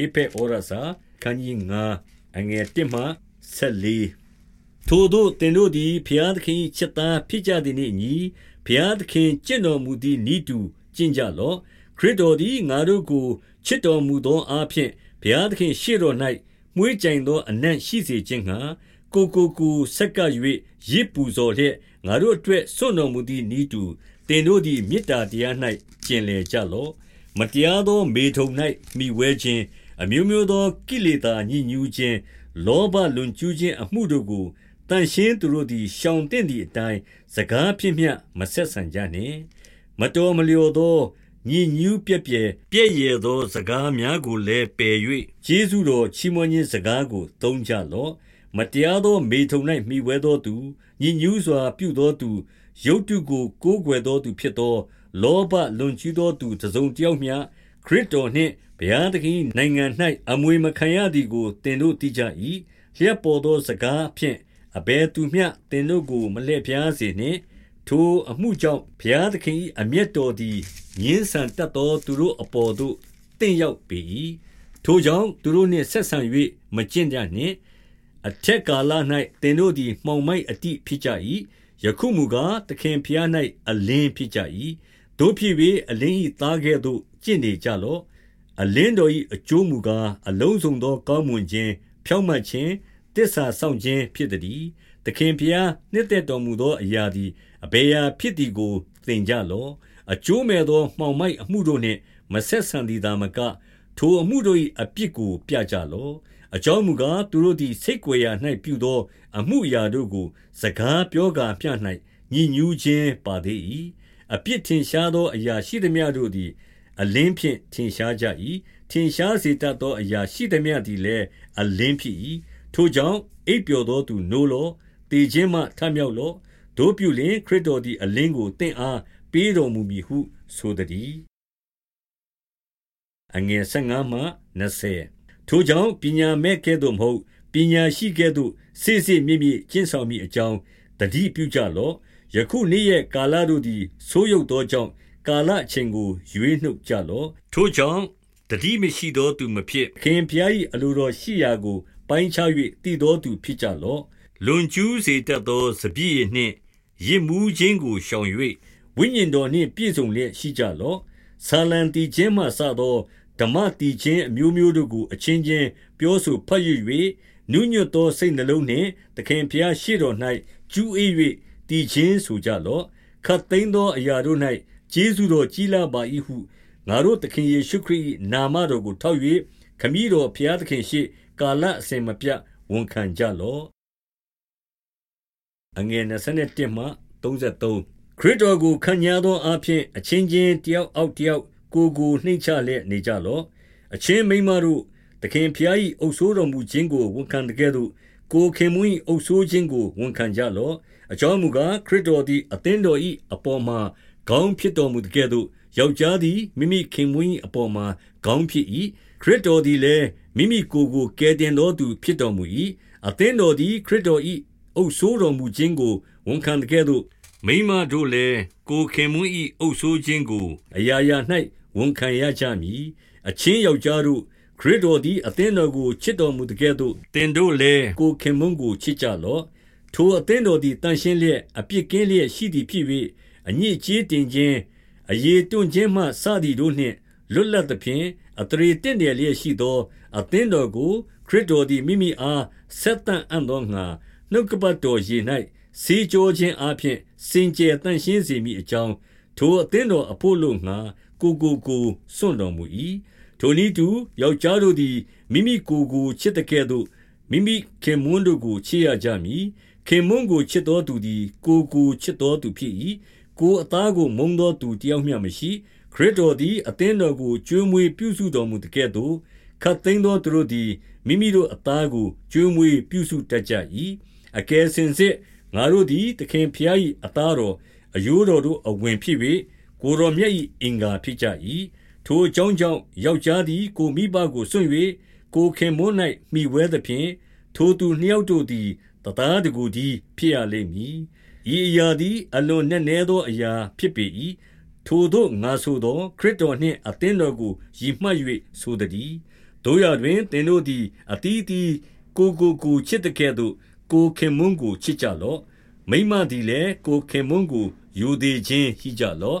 ဧဖက်ဩရစာခန်းကြီး9အငယ်1မှ14ထိုတို့တင်တို့သည်ဖျားသခင်ချစ်သားဖြစ်ကြသည်နှင့်ညီဖျားသခင်ကျင့်တော်မူသည့်ဤတူကျင့်ကြလော့ခရစ်တော်သည်ငါတို့ကိုချစ်တော်မူသောအားဖြင့်ဘုရားသခင်ရှေ့တော်၌မွေးကြိမ်သောအနံ့ရှိစေခြင်းငှာကိုကိုကိုဆက်ကပ်၍ရစ်ပူဇော်လျက်ငါတို့အတွက်စွန့်တော်မူသည့်ဤတူတင်တို့သည်မေတ္တာတရား၌ကျင်လည်ကြလော့မတရားသောမေထုံ၌မိဝဲခြင်း အမျိုးမျိုးသောကိလေသာညှဉ်းညူးခြင်းလောဘလွန်ကျူးခြင်းအမှုတို့ကိုတန်ရှင်းသူတို့သည်ရှောင်တဲ့သည့်အတိုင်းစကားဖြင့်မျှမဆက်ဆံကြနှင့်မတော်မလျော်သောညဉ့်ညူးပြက်ပြဲပြည့်ရသော စကားများကိုလည်းပယ်၍ကျေးဇူးတော်ချီးမွမ်းခြင်းစကားကိုသုံးကြလော့မတရားသောမေထုံ၌မိဝဲသောသူညဉ့်ညူးစွာပြုသောသူရုတ်တုကိုကိုးကွယ်သောသူဖြစ်သော လောဘလွန်ကျူးသောသူတစုံတယောက်မျှ ခရစ်တော်နှင့်ဘုရားသခင်နိုင်ငံ၌အမွေမခံရသည်ကိုတင်တို့သိကြ၏လျက်ပေါ်သောစကားဖြင့်အဘယ်သူမျှတင်တို့ကိုမလှည့်ပြားစေနှင့်ထိုအမှုကြောင့်ဘုရားသခင်၏အမျက်တော်သည်ငင်းဆန်တတ်သောသူတို့အပေါ်သို့တင့်ရောက်ပေ၏ထိုကြောင့်သူတို့နှင့်ဆက်ဆံ၍မကျင့်ကြနှင့်အထက်ကာလ၌တင်တို့သည်မှောင်မိုက်အတိဖြစ်ကြ၏ယခုမူကားသခင်ဖျား၌အလင်းဖြစ်ကြ၏တို့ဖြစ်၍အလင်း၏သားကဲ့သို့ ကျင့်နေကြလော့အလင်းတော်၏အကျိုးမူကားအလုံးစုံသော ကောင်းမွန်ခြင်း ဖြောင့်မတ်ခြင်းတစ္ဆာဆောင်ခြင်းဖြစ်သည်သခင်ဖျားနှစ်သက်တော်မူသောအရာသည်အဘေယာဖြစ်သည်ကိုသင်ကြလော့အကျိုးမဲ့သောမှောင်မိုက်အမှုတို့နှင့်မဆက်ဆံသည်သာမကထိုအမှုတို့၏အပြစ်ကိုပြကြလော့အကြောင်းမူကားသူတို့သည်စိတ်ကြွယ်ရာ၌ပြုသော အမှုအရာတို့ကို စကားပြောကာမျှ၌ညဉ့်ညူးခြင်းပါသေး၏အပြစ်ထင်ရှားသောအရာရှိသမျှတို့သည် အလင်းဖြင့်ထင်ရှားကြ၏ထင်ရှားစေတတ်သောအရာရှိသမျှသည်လည်းအလင်းဖြစ်၏ထိုကြောင့်အိပ်ပျော်သောသူနိုးလော့တည်ခြင်းမှထမြောက်လော့တို့ပြုလင်ခရစ်တော်သည်အလင်းကိုတင့်အားပေးတော်မူမည်ဟုဆိုသည်အငယ်15မှ20ထိုကြောင့်ပညာမဲ့ကဲ့သို့မဟုတ်ပညာရှိကဲ့သို့စိစိမြင့်မြင့်ကျင့်ဆောင်မိအကြောင်းတတိပြုကြလော့ယခုနေ့ရဲ့ကာလတို့သည်ဆိုးရုပ်သောကြောင့် ကာလအချိန်ကိုရွေးနှုတ်ကြလော့ထိုကြောင့်တတိမရှိသောသူမဖြစ်ခင်ဖျား၏အလိုတော်ရှိရာကို ပိုင်းခြား၍တည်သောသူဖြစ်ကြလော့လွန်ကျူးစေတတ်သောစပြည့်နှင့်ရစ်မှုခြင်းကိုရှောင်၍ဝိညာဉ်တော်နှင့်ပြည့်စုံလျက်ရှိကြလော့ဆာလံတီခြင်းမှစသောဓမ္မတီခြင်းအမျိုးမျိုးတို့ကိုအချင်းချင်းပြောဆိုဖတ်ရ၍နုညွတ်သောစိတ်နှလုံးနှင့်သခင်ဖျားရှိတော်၌ကျူးအေး၍တည်ခြင်းဆိုကြလော့ခတ်သိမ်းသောအရာတို့၌ ကျေးဇူးတော်ကြီးလာပါ၏ဟုငါတို့သခင်ယေရှုခရစ်၏နာမတော်ကိုထောက်၍ခမည်းတော်ဖျားသခင်ရှိ ကာလအစဉ်မပြတ်ဝန်ခံကြလော့အငယ်27မှ33ခရစ်တော်ကိုခံညာသောအဖြစ်အချင်းချင်းတယောက်အောက်တယောက်ကိုကိုနှိမ့်ချလျက်နေကြလော့အချင်းမိမတို့သခင်ဖျား၏အုပ်ဆိုးတော်မူခြင်းကိုဝန်ခံတဲ့ကဲ့သို့ကိုခင်မွေးအုပ်ဆိုးခြင်းကိုဝန်ခံကြလော့အကြောင်းမူကားခရစ်တော်သည်အသင်းတော်၏အပေါ်မှာ ခေါင်းဖြစ်တော်မူတဲ့ကဲ့သို့ယောက်ျားသည်မိမိခင်မွေးအပေါ်မှာခေါင်းဖြစ်၏ခရစ်တော်သည်လည်းမိမိကိုယ်ကိုကယ်တင်တော်သူဖြစ်တော်မူ၏အသင်းတော်သည်ခရစ်တော်၏အုပ်ဆိုးတော်မူခြင်းကိုဝန်ခံတဲ့ကဲ့သို့မိမတို့လည်းကိုခင်မွန်း၏အုပ်ဆိုးခြင်းကိုအရာရာ၌ဝန်ခံရကြမည်အချင်းယောက်ျားတို့ခရစ်တော်သည်အသင်းတော်ကိုချစ်တော်မူတဲ့ကဲ့သို့တင်တို့လည်းကိုခင်မွန်းကိုချစ်ကြလော့ထိုအသင်းတော်သည်တန်ရှင်းလျက်အပြစ်ကင်းလျက်ရှိသည်ဖြစ်၍ အညစ်အကြေးတင်ခြင်းအယေတွန့်ခြင်းမှစသည်တို့နှင့်လွတ်လပ်သဖြင့်အတရေတင့်တယ်လျက်ရှိသော အသင်းတော်ကို ခရစ်တော်သည်မိမိအားဆက်တန်အံ့သောငါနှုတ်ကပတ်တော်ရေ၌စေကြောခြင်းအပြင်စင်ကြယ်တန့်ရှင်းစေမိအကြောင်းထိုအသင်းတော်အဖို့လို့ငါကိုကိုကိုစွန့်တော်မူ၏ထိုနည်းတူယောက်ျားတို့သည်မိမိကိုယ်ကိုချစ်တဲ့ကဲ့သို့မိမိခင်မွန်းတို့ကိုချစ်ရကြမည်ခင်မွန်းကိုချစ်တော်သူသည်ကိုကိုချစ်တော်သူဖြစ်၏ ကိုအသားကိုမုံသောသူတယောက်မျှမရှိခရစ်တော်သည်အသင်းတော်ကိုကျွေးမွေးပြုစုတော်မူတဲ့ကဲ့သို့ခတ်သိမ်းသောသူတို့သည်မိမိတို့အသားကိုကျွေးမွေးပြုစုတတ်ကြ၏အကယ်စင်စစ်ငါတို့သည်သခင်ဖျား၏အသားတော်အယိုးတော်တို့အဝင်ဖြစ်၍ကိုယ်တော်မြတ်၏အင်္ဂါဖြစ်ကြ၏ထိုအကြောင်းကြောင့်ယောက်ျားသည် ကိုမိဘကိုစွန့်၍ကိုခင်မွန်း၌မိဝဲသဖြင့်ထိုသူနှစ်ယောက်တို့သည်တသားတကူသည်ဖြစ်ရလိမ့်မည် ဤအရာသည် အလွန်နက်နဲသောအရာဖြစ်ပေ၏ထိုတို့ငါဆိုသော ခရစ်တော်နှင့်အသင်းတော်ကိုရည်မှတ်၍ဆိုသည်တို့ရတွင်သင်တို့သည်အသီးအသီးကိုကိုကိုချစ်တဲ့ကဲ့သို့ကိုခင်မွန်းကိုချစ်ကြလော့မိန်းမသည်လည်းကိုခင်မွန်းကိုယူသေးခြင်းရှိကြလော့